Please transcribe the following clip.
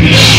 Yeah.